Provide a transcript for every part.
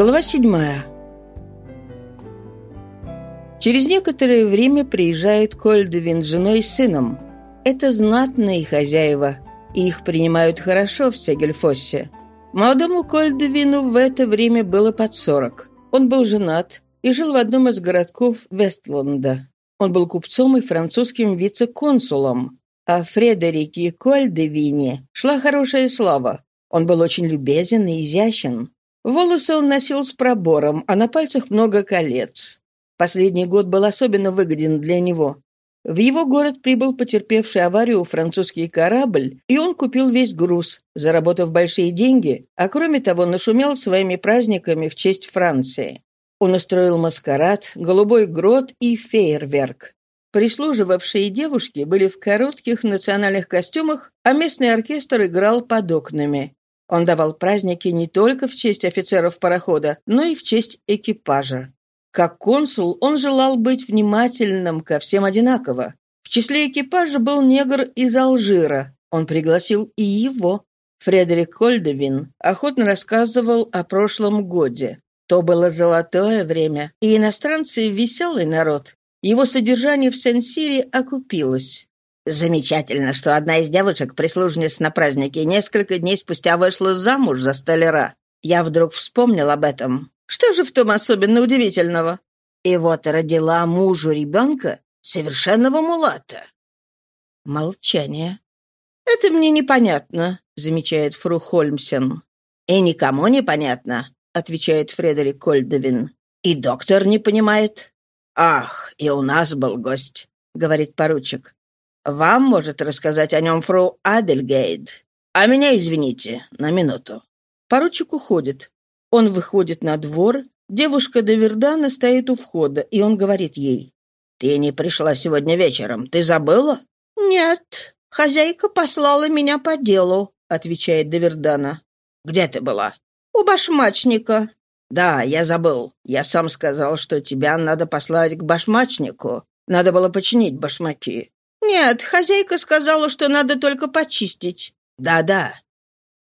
Глава седьмая. Через некоторое время приезжает Кольдовин с женой и сыном. Это знатные хозяева, и их принимают хорошо в Сегельфоссе. Молодому Кольдовину в это время было под сорок. Он был женат и жил в одном из городков Вестланда. Он был купцом и французским вице-консулом. А Фредерике Кольдевине шла хорошая слава. Он был очень любезен и изящен. Волосы он носил с пробором, а на пальцах много колец. Последний год был особенно выгоден для него. В его город прибыл потерпевший аварию французский корабль, и он купил весь груз, заработав большие деньги, а кроме того нашумел своими праздниками в честь Франции. Он устроил маскарад, голубой грот и фейерверк. Прислуживавшие девушки были в коротких национальных костюмах, а местный оркестр играл под окнами. Он давал праздники не только в честь офицеров парохода, но и в честь экипажа. Как консул он желал быть внимательным ко всем одинаково. В числе экипажа был негр из Алжира. Он пригласил и его. Фредерик Кольдевин охотно рассказывал о прошлом годе. То было золотое время, и иностранцы — веселый народ. Его содержание в Сен-Сире окупилось. Замечательно, что одна из девушек, прислужниц на празднике, несколько дней спустя вышла замуж за столяра. Я вдруг вспомнил об этом. Что же в том особенно удивительного? И вот родила мужу ребенка совершенного мулата. Молчание. «Это мне непонятно», — замечает фру Хольмсен. «И никому непонятно», — отвечает Фредерик Кольдовин. «И доктор не понимает». «Ах, и у нас был гость», — говорит поручик. Вам может рассказать о нем фру Адельгейд. А меня извините, на минуту». Поручик уходит. Он выходит на двор. Девушка Довердана стоит у входа, и он говорит ей. «Ты не пришла сегодня вечером. Ты забыла?» «Нет. Хозяйка послала меня по делу», — отвечает Довердана. «Где ты была?» «У башмачника». «Да, я забыл. Я сам сказал, что тебя надо послать к башмачнику. Надо было починить башмаки. «Нет, хозяйка сказала, что надо только почистить». «Да-да».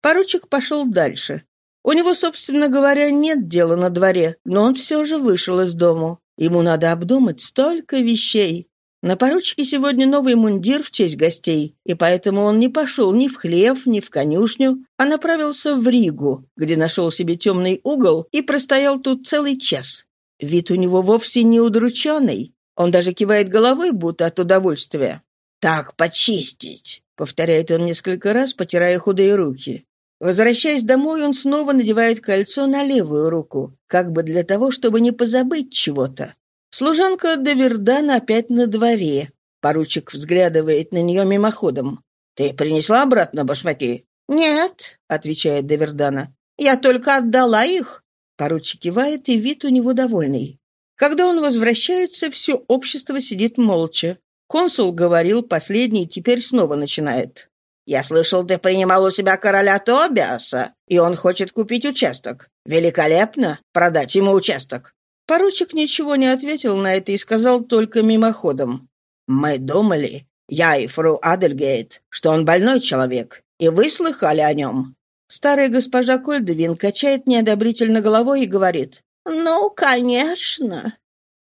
Поручик пошел дальше. У него, собственно говоря, нет дела на дворе, но он все же вышел из дому. Ему надо обдумать столько вещей. На поручике сегодня новый мундир в честь гостей, и поэтому он не пошел ни в хлев, ни в конюшню, а направился в Ригу, где нашел себе темный угол и простоял тут целый час. Вид у него вовсе не удрученный. Он даже кивает головой, будто от удовольствия. «Так, почистить», — повторяет он несколько раз, потирая худые руки. Возвращаясь домой, он снова надевает кольцо на левую руку, как бы для того, чтобы не позабыть чего-то. Служанка Довердан опять на дворе. Поручик взглядывает на нее мимоходом. «Ты принесла обратно башмаки?» «Нет», — отвечает Довердана. «Я только отдала их». Поручик кивает, и вид у него довольный. Когда он возвращается, все общество сидит молча. Консул говорил, последний теперь снова начинает. «Я слышал, ты принимал у себя короля Тобиаса, и он хочет купить участок. Великолепно! Продать ему участок!» Поручик ничего не ответил на это и сказал только мимоходом. «Мы думали, я и фру Адельгейт, что он больной человек, и вы слыхали о нем?» Старая госпожа Кольдевин качает неодобрительно головой и говорит. «Ну, конечно».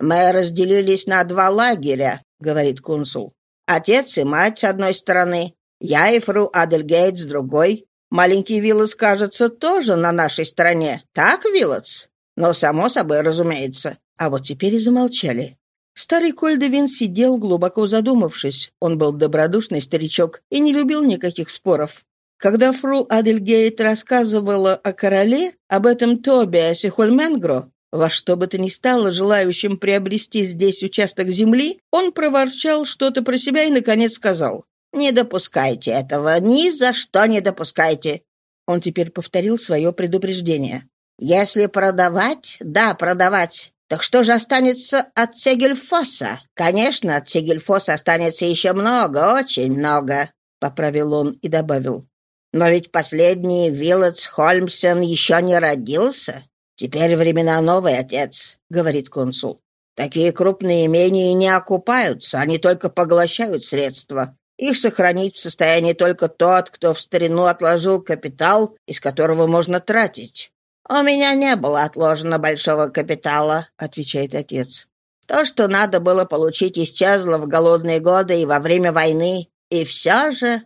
Мы разделились на два лагеря, — говорит консул. «Отец и мать с одной стороны, я и фру Адельгейт с другой. Маленький Виллас, кажется, тоже на нашей стороне. Так, Виллас?» «Ну, само собой, разумеется». А вот теперь и замолчали. Старый Кольдевин сидел, глубоко задумавшись. Он был добродушный старичок и не любил никаких споров. Когда фру Адельгейт рассказывала о короле, об этом Тобиасе Хольменгро, во что бы то ни стало, желающим приобрести здесь участок земли, он проворчал что-то про себя и, наконец, сказал, «Не допускайте этого, ни за что не допускайте». Он теперь повторил свое предупреждение. «Если продавать, да, продавать. Так что же останется от Сегельфоса? Конечно, от Сегельфоса останется еще много, очень много», — поправил он и добавил. «Но ведь последний Виллетс Хольмсен еще не родился. «Теперь времена новые, отец», — говорит консул. «Такие крупные имения не окупаются, они только поглощают средства. Их сохранить в состоянии только тот, кто в старину отложил капитал, из которого можно тратить. «У меня не было отложено большого капитала», — отвечает отец. «То, что надо было получить, исчезло в голодные годы и во время войны. И все же...»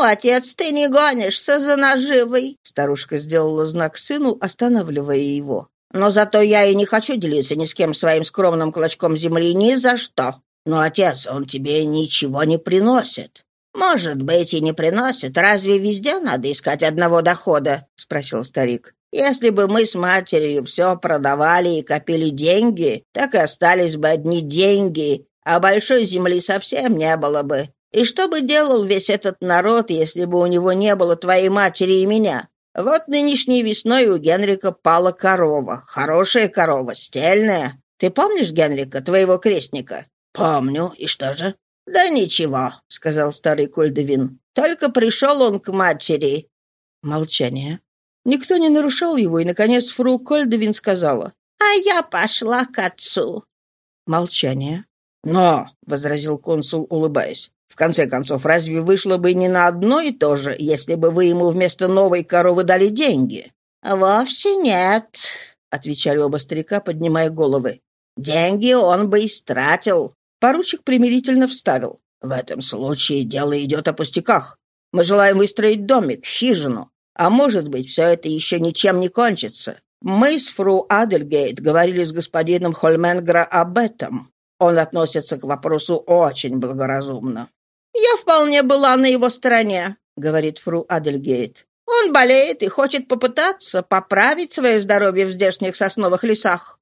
«Ну, отец, ты не гонишься за наживой!» Старушка сделала знак сыну, останавливая его. «Но зато я и не хочу делиться ни с кем своим скромным клочком земли ни за что. Но, отец, он тебе ничего не приносит». «Может быть, и не приносит. Разве везде надо искать одного дохода?» — спросил старик. Если бы мы с матерью все продавали и копили деньги, так и остались бы одни деньги, а большой земли совсем не было бы. И что бы делал весь этот народ, если бы у него не было твоей матери и меня? Вот нынешней весной у Генрика пала корова. Хорошая корова, стельная. Ты помнишь Генрика, твоего крестника? Помню. И что же? Да ничего, сказал старый Кольдевин. Только пришел он к матери. Молчание. Никто не нарушал его, и, наконец, фру Кольдовин сказала, «А я пошла к отцу». Молчание. «Но», — возразил консул, улыбаясь, «в конце концов, разве вышло бы не на одно и то же, если бы вы ему вместо новой коровы дали деньги?» «Вовсе нет», — отвечали оба старика, поднимая головы. «Деньги он бы истратил». Поручик примирительно вставил. «В этом случае дело идет о пустяках. Мы желаем выстроить домик, хижину. А может быть, все это еще ничем не кончится. Мы с фру Адельгейт говорили с господином Хольменгра об этом. Он относится к вопросу очень благоразумно. «Я вполне была на его стороне», — говорит фру Адельгейт. «Он болеет и хочет попытаться поправить свое здоровье в здешних сосновых лесах».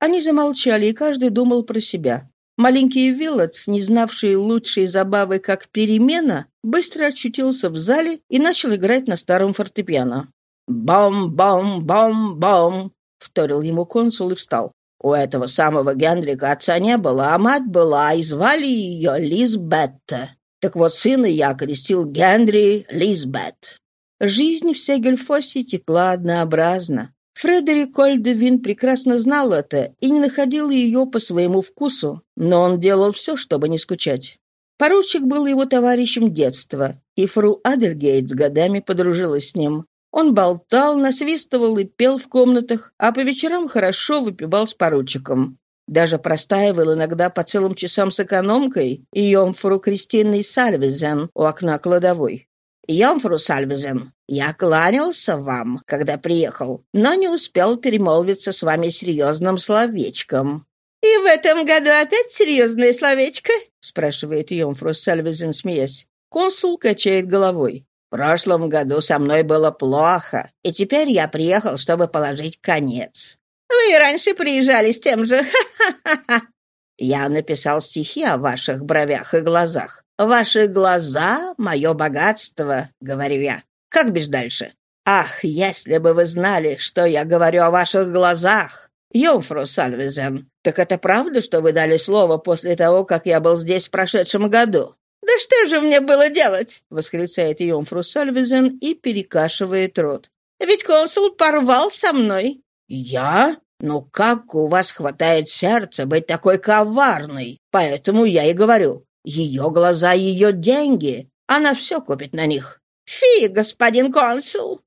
Они замолчали, и каждый думал про себя. Маленький Виллотс, не знавший лучшей забавы, как перемена, быстро очутился в зале и начал играть на старом фортепиано. «Бом-бом-бом-бом!» — вторил ему консул и встал. У этого самого Генрика отца не было, а мать была, и звали ее Лизбетта. Так вот, сына я крестил Генри Лизбет. Жизнь в Сегельфосе текла однообразно. Фредерик Кольдевин прекрасно знал это и не находил ее по своему вкусу, но он делал все, чтобы не скучать. Поручик был его товарищем детства, и фру Адельгейт с годами подружилась с ним. Он болтал, насвистывал и пел в комнатах, а по вечерам хорошо выпивал с поручиком. Даже простаивал иногда по целым часам с экономкой и Йомфру Кристиной Сальвизен у окна кладовой. «Йомфру Сальвизен, я кланялся вам, когда приехал, но не успел перемолвиться с вами серьезным словечком». «И в этом году опять серьезное словечко?» — спрашивает Йомфру Сальвизен, смеясь. Консул качает головой. «В прошлом году со мной было плохо, и теперь я приехал, чтобы положить конец». «Вы и раньше приезжали с тем же. Ха-ха-ха!» «Я написал стихи о ваших бровях и глазах. «Ваши глаза — мое богатство», — говорю я. Как без дальше? Ах, если бы вы знали, что я говорю о ваших глазах! Йомфру Сальвизен, так это правда, что вы дали слово после того, как я был здесь в прошедшем году?» «Да что же мне было делать?» — восклицает Йомфру Сальвизен и перекашивает рот. «Ведь консул порвал со мной». «Я? Ну как у вас хватает сердца быть такой коварной? Поэтому я и говорю, ее глаза — ее деньги. Она все купит на них. Фи, господин консул.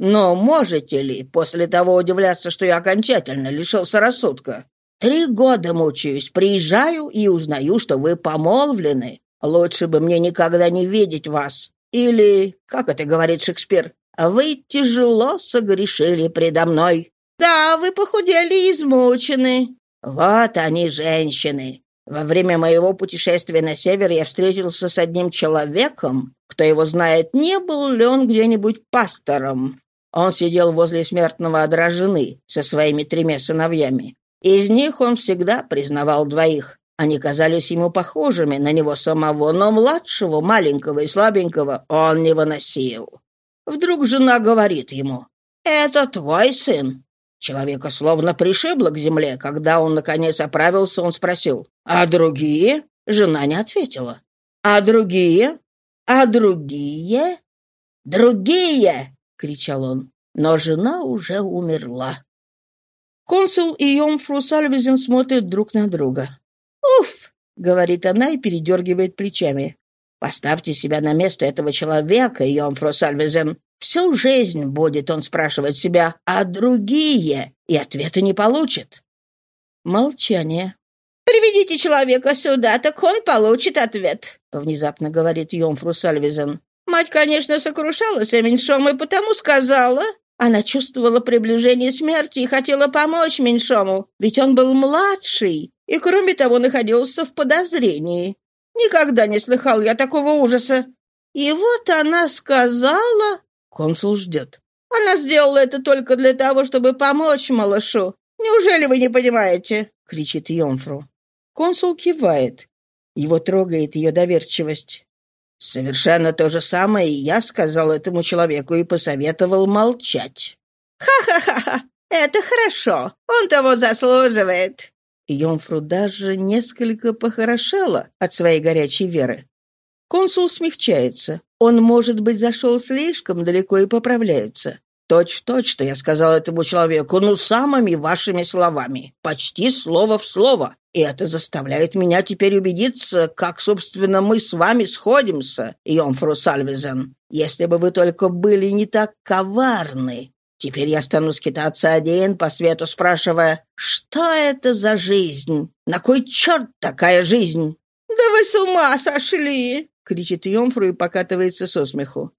Но можете ли после того удивляться, что я окончательно лишился рассудка? Три года мучаюсь, приезжаю и узнаю, что вы помолвлены. Лучше бы мне никогда не видеть вас. Или, как это говорит Шекспир, вы тяжело согрешили предо мной. Да, вы похудели и измучены. Вот они, женщины. Во время моего путешествия на север я встретился с одним человеком. Кто его знает, не был ли он где-нибудь пастором. Он сидел возле смертного одра жены со своими тремя сыновьями. Из них он всегда признавал двоих. Они казались ему похожими на него самого, но младшего, маленького и слабенького он не выносил. Вдруг жена говорит ему, «Это твой сын». Человека словно пришибло к земле. Когда он, наконец, оправился, он спросил, «А другие?» Жена не ответила. «А другие? А другие?» «Другие!» — кричал он. Но жена уже умерла. Консул и Йомфру Сальвизен смотрят друг на друга. «Уф!» — говорит она и передергивает плечами. «Поставьте себя на место этого человека, Йомфру Сальвизен. Всю жизнь будет он спрашивать себя, а другие, и ответа не получит. Молчание. «Приведите человека сюда, так он получит ответ», — внезапно говорит Йомфру Сальвизен. «Мать, конечно, сокрушалась о меньшом и потому сказала. Она чувствовала приближение смерти и хотела помочь меньшому, ведь он был младший и, кроме того, находился в подозрении. Никогда не слыхал я такого ужаса. И вот она сказала... Консул ждет. Она сделала это только для того, чтобы помочь малышу. Неужели вы не понимаете?» — кричит Йомфру. Консул кивает. Его трогает ее доверчивость. «Совершенно то же самое и я сказал этому человеку и посоветовал молчать». «Ха-ха-ха! Это хорошо. Он того заслуживает». Йомфру даже несколько похорошела от своей горячей веры. Консул смягчается. Он, может быть, зашел слишком далеко и поправляется. Точь-в-точь, что я сказал этому человеку, ну, самыми вашими словами, почти слово в слово. И это заставляет меня теперь убедиться, как, собственно, мы с вами сходимся, Йомфру Сальвизен. Если бы вы только были не так коварны. Теперь я стану скитаться один по свету, спрашивая, что это за жизнь? На кой черт такая жизнь? «Да вы с ума сошли!» — кричит Йомфру и покатывается со смеху.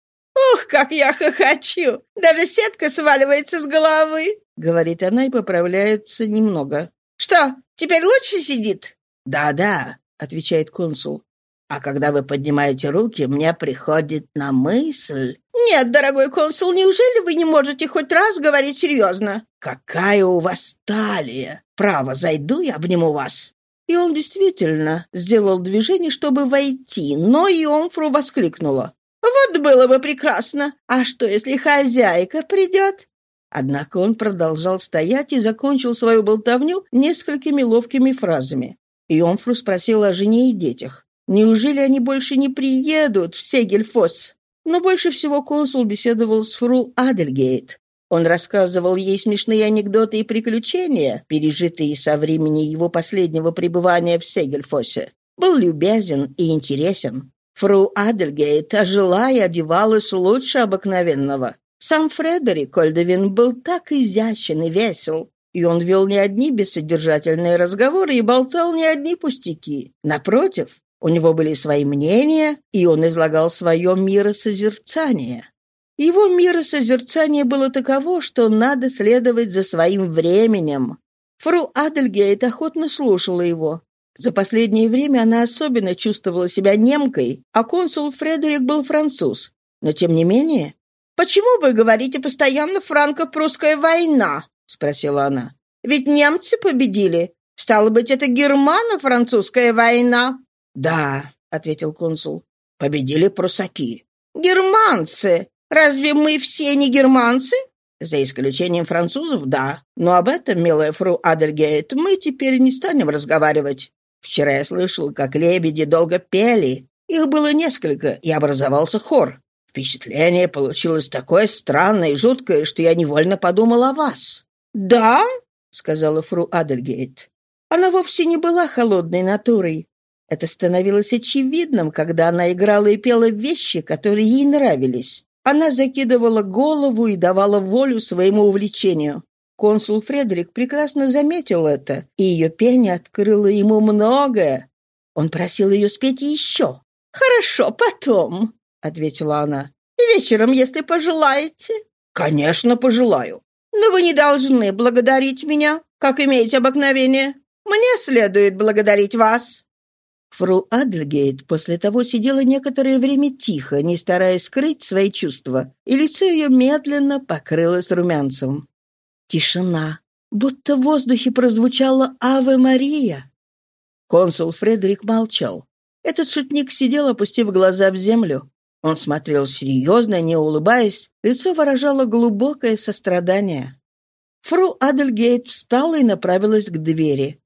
«Ух, как я хохочу! Даже сетка сваливается с головы!» — говорит она и поправляется немного. «Что, теперь лучше сидит?» «Да-да», — отвечает консул. «А когда вы поднимаете руки, мне приходит на мысль...» «Нет, дорогой консул, неужели вы не можете хоть раз говорить серьезно?» «Какая у вас талия! Право, зайду и обниму вас!» И он действительно сделал движение, чтобы войти, но Йомфру воскликнула. Вот было бы прекрасно. А что, если хозяйка придет?» Однако он продолжал стоять и закончил свою болтовню несколькими ловкими фразами. Йомфру спросил о жене и детях. Неужели они больше не приедут в Сегельфос? Но больше всего консул беседовал с фру Адельгейт. Он рассказывал ей смешные анекдоты и приключения, пережитые со времени его последнего пребывания в Сегельфосе. Был любезен и интересен. Фру Адельгейт ожила и одевалась лучше обыкновенного. Сам Фредерик Кольдевин был так изящен и весел, и он вел не одни бессодержательные разговоры и болтал не одни пустяки. Напротив, у него были свои мнения, и он излагал свое миросозерцание. Его миросозерцание было таково, что надо следовать за своим временем. Фру Адельгейт охотно слушала его, за последнее время она особенно чувствовала себя немкой, а консул Фредерик был француз. Но тем не менее... «Почему вы говорите постоянно «франко-прусская война»?» — спросила она. «Ведь немцы победили. Стало быть, это германо-французская война?» «Да», — ответил консул, — «победили прусаки». «Германцы! Разве мы все не германцы?» За исключением французов, да. Но об этом, милая фру Адельгейт, мы теперь не станем разговаривать. Вчера я слышал, как лебеди долго пели. Их было несколько, и образовался хор. Впечатление получилось такое странное и жуткое, что я невольно подумал о вас». «Да?» — сказала фру Адельгейт. Она вовсе не была холодной натурой. Это становилось очевидным, когда она играла и пела вещи, которые ей нравились. Она закидывала голову и давала волю своему увлечению. Консул Фредерик прекрасно заметил это, и ее пение открыло ему многое. Он просил ее спеть еще. «Хорошо, потом», — ответила она. «Вечером, если пожелаете». «Конечно, пожелаю». «Но вы не должны благодарить меня, как имеете обыкновение. Мне следует благодарить вас». Фру Адльгейт после того сидела некоторое время тихо, не стараясь скрыть свои чувства, и лицо ее медленно покрылось румянцем. Тишина. Будто в воздухе прозвучала «Аве Мария». Консул Фредерик молчал. Этот шутник сидел, опустив глаза в землю. Он смотрел серьезно, не улыбаясь, лицо выражало глубокое сострадание. Фру Адельгейт встала и направилась к двери.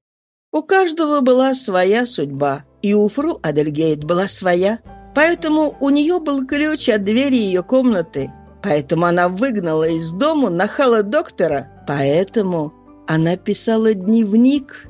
У каждого была своя судьба, и у Фру Адельгейт была своя, поэтому у нее был ключ от двери ее комнаты, Поэтому она выгнала из дому нахала доктора. Поэтому она писала дневник